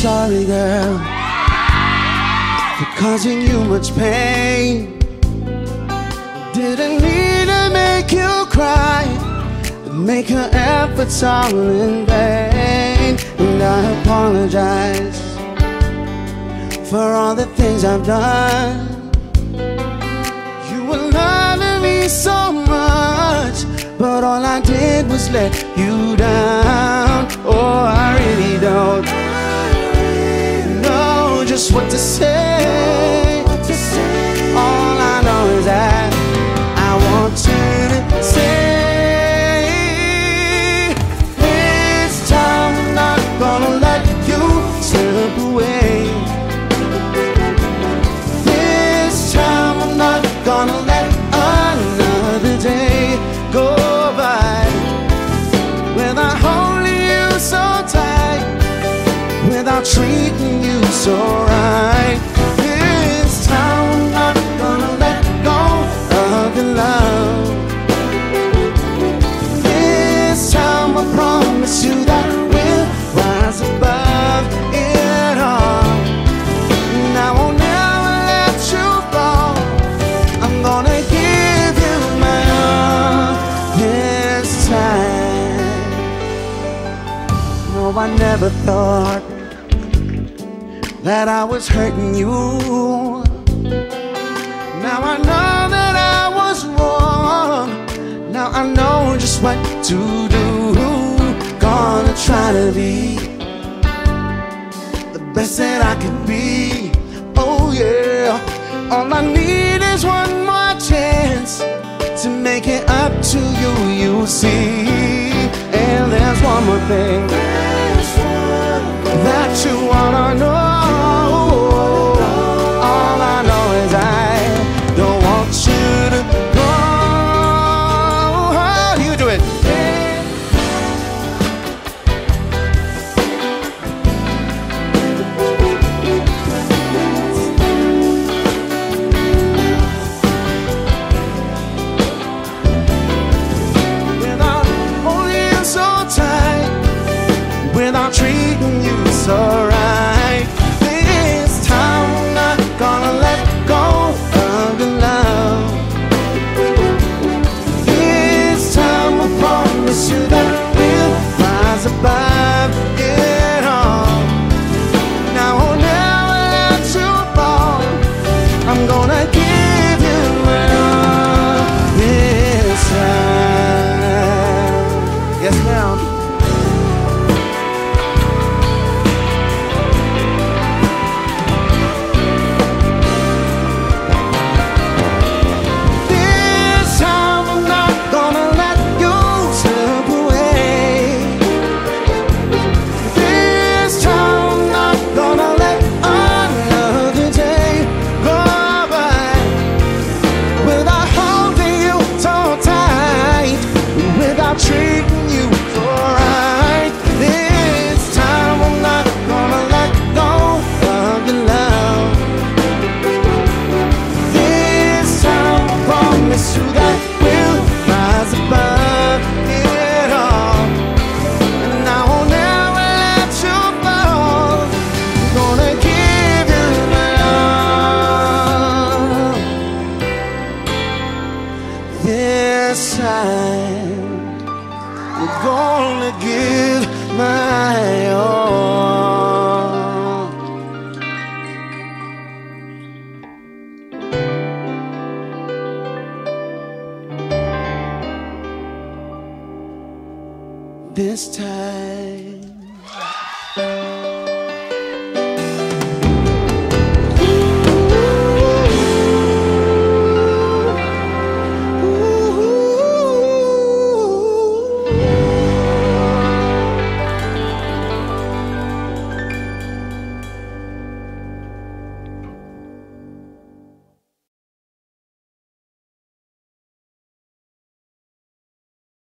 Sorry, girl, for causing you much pain. Didn't mean to make you cry, make her efforts all in vain. And I apologize for all the things I've done. You were loving me so much, but all I did was let you down. Oh, I really don't what to say. All I know is that I want you to say this time I'm not gonna let you slip away. This time I'm not gonna let another day go by without holding you so tight, without treating you so right. I never thought that I was hurting you. Now I know that I was wrong. Now I know just what to do. Gonna try to be the best that I can be. Oh yeah. All I need is one more chance to make it up to you. You see, and there's one more thing you wanna know. All I know is I don't want you to go. You do it? Without holding so tight, without treating you so right. This time I'm not gonna let go of love. This time I promise you that we'll rise above it all. Now oh, I'll never let you fall. I'm gonna gonna give my all. This time